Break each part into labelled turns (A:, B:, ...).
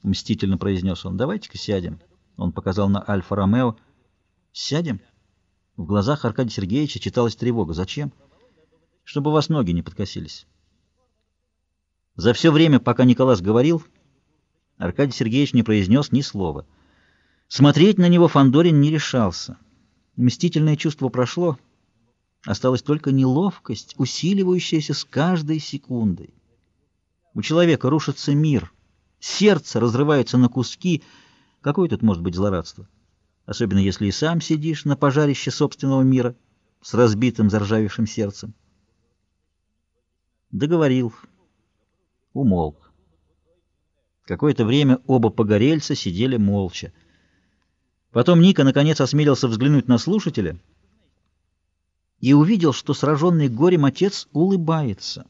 A: — мстительно произнес он. «Давайте-ка сядем». Он показал на Альфа-Ромео. «Сядем?» В глазах Аркадия Сергеевича читалась тревога. «Зачем?» «Чтобы у вас ноги не подкосились». За все время, пока Николас говорил, Аркадий Сергеевич не произнес ни слова. Смотреть на него Фандорин не решался. Мстительное чувство прошло, осталась только неловкость, усиливающаяся с каждой секундой. У человека рушится мир, сердце разрывается на куски. Какое тут может быть злорадство? Особенно если и сам сидишь на пожарище собственного мира с разбитым заржавевшим сердцем. Договорил. Умолк. Какое-то время оба погорельца сидели молча. Потом Ника наконец осмелился взглянуть на слушателя и увидел, что сраженный горем отец улыбается.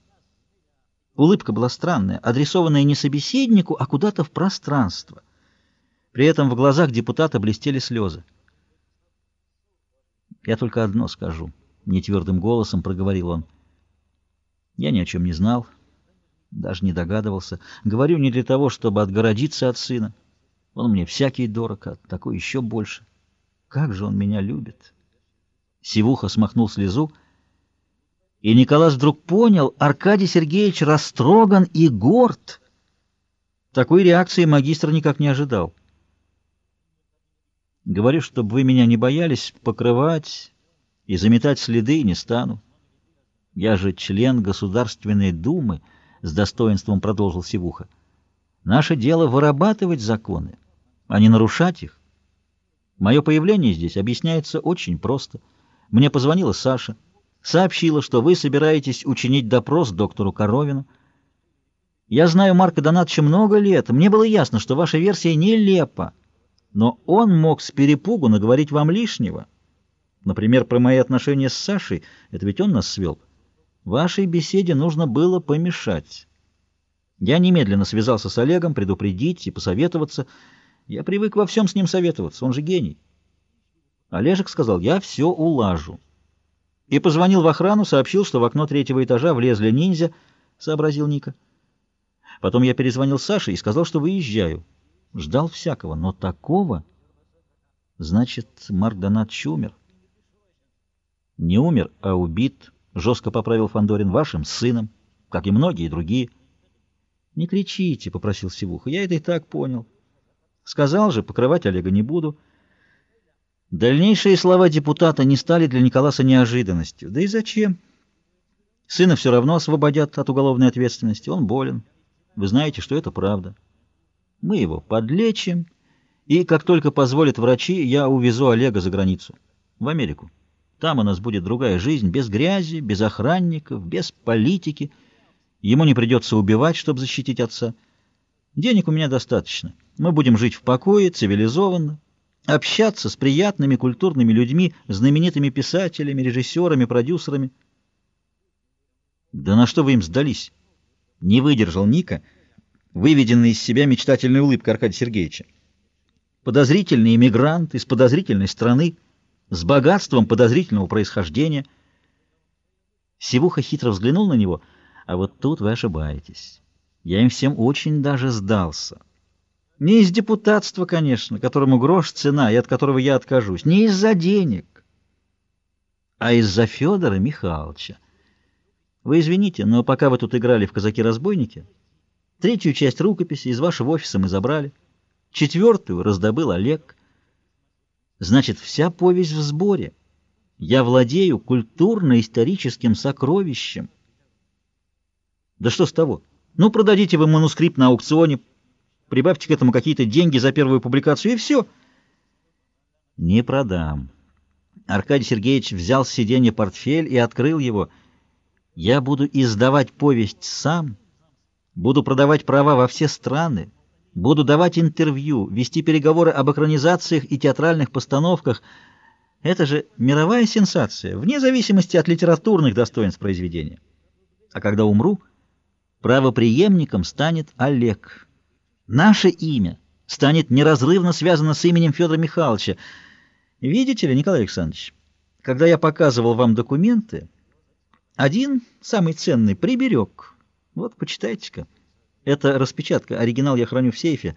A: Улыбка была странная, адресованная не собеседнику, а куда-то в пространство. При этом в глазах депутата блестели слезы. «Я только одно скажу», — нетвердым голосом проговорил он. «Я ни о чем не знал, даже не догадывался. Говорю не для того, чтобы отгородиться от сына. Он мне всякий дорог, а такой еще больше. Как же он меня любит!» Сивуха смахнул слезу, и Николас вдруг понял, Аркадий Сергеевич растроган и горд. Такой реакции магистр никак не ожидал. Говорю, чтобы вы меня не боялись покрывать и заметать следы не стану. Я же член Государственной Думы, — с достоинством продолжил Сивуха. Наше дело вырабатывать законы, а не нарушать их. Мое появление здесь объясняется очень просто. Мне позвонила Саша, сообщила, что вы собираетесь учинить допрос доктору Коровину. Я знаю Марка Донатовича много лет, мне было ясно, что ваша версия нелепа. Но он мог с перепугу наговорить вам лишнего. Например, про мои отношения с Сашей. Это ведь он нас свел. Вашей беседе нужно было помешать. Я немедленно связался с Олегом, предупредить и посоветоваться. Я привык во всем с ним советоваться, он же гений. Олежек сказал, я все улажу. И позвонил в охрану, сообщил, что в окно третьего этажа влезли ниндзя, сообразил Ника. Потом я перезвонил Саше и сказал, что выезжаю. Ждал всякого, но такого... Значит, Марк Донатович умер. Не умер, а убит, — жестко поправил Фандорин вашим сыном, как и многие другие. — Не кричите, — попросил Сивуха, — я это и так понял. Сказал же, покрывать Олега не буду. Дальнейшие слова депутата не стали для Николаса неожиданностью. Да и зачем? Сына все равно освободят от уголовной ответственности. Он болен. Вы знаете, что это правда. Мы его подлечим, и, как только позволят врачи, я увезу Олега за границу, в Америку. Там у нас будет другая жизнь, без грязи, без охранников, без политики. Ему не придется убивать, чтобы защитить отца. Денег у меня достаточно. Мы будем жить в покое, цивилизованно, общаться с приятными культурными людьми, знаменитыми писателями, режиссерами, продюсерами. Да на что вы им сдались? Не выдержал Ника, выведенный из себя мечтательной улыбкой Аркадия Сергеевича. Подозрительный иммигрант из подозрительной страны, с богатством подозрительного происхождения. Сивуха хитро взглянул на него, а вот тут вы ошибаетесь. Я им всем очень даже сдался. Не из депутатства, конечно, которому грош цена и от которого я откажусь, не из-за денег, а из-за Федора Михайловича. Вы извините, но пока вы тут играли в казаки-разбойники, третью часть рукописи из вашего офиса мы забрали, четвертую раздобыл Олег — Значит, вся повесть в сборе. Я владею культурно-историческим сокровищем. Да что с того? Ну, продадите вы манускрипт на аукционе, прибавьте к этому какие-то деньги за первую публикацию, и все. Не продам. Аркадий Сергеевич взял с сиденья портфель и открыл его. Я буду издавать повесть сам, буду продавать права во все страны, Буду давать интервью, вести переговоры об экранизациях и театральных постановках. Это же мировая сенсация, вне зависимости от литературных достоинств произведения. А когда умру, правопреемником станет Олег. Наше имя станет неразрывно связано с именем Федора Михайловича. Видите ли, Николай Александрович, когда я показывал вам документы, один, самый ценный, приберег. Вот, почитайте-ка. Это распечатка, оригинал я храню в сейфе.